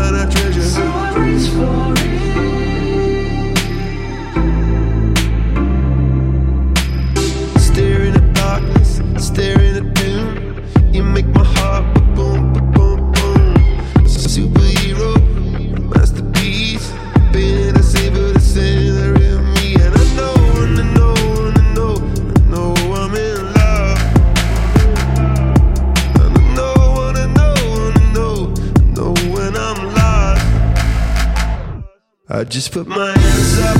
I I just put my hands up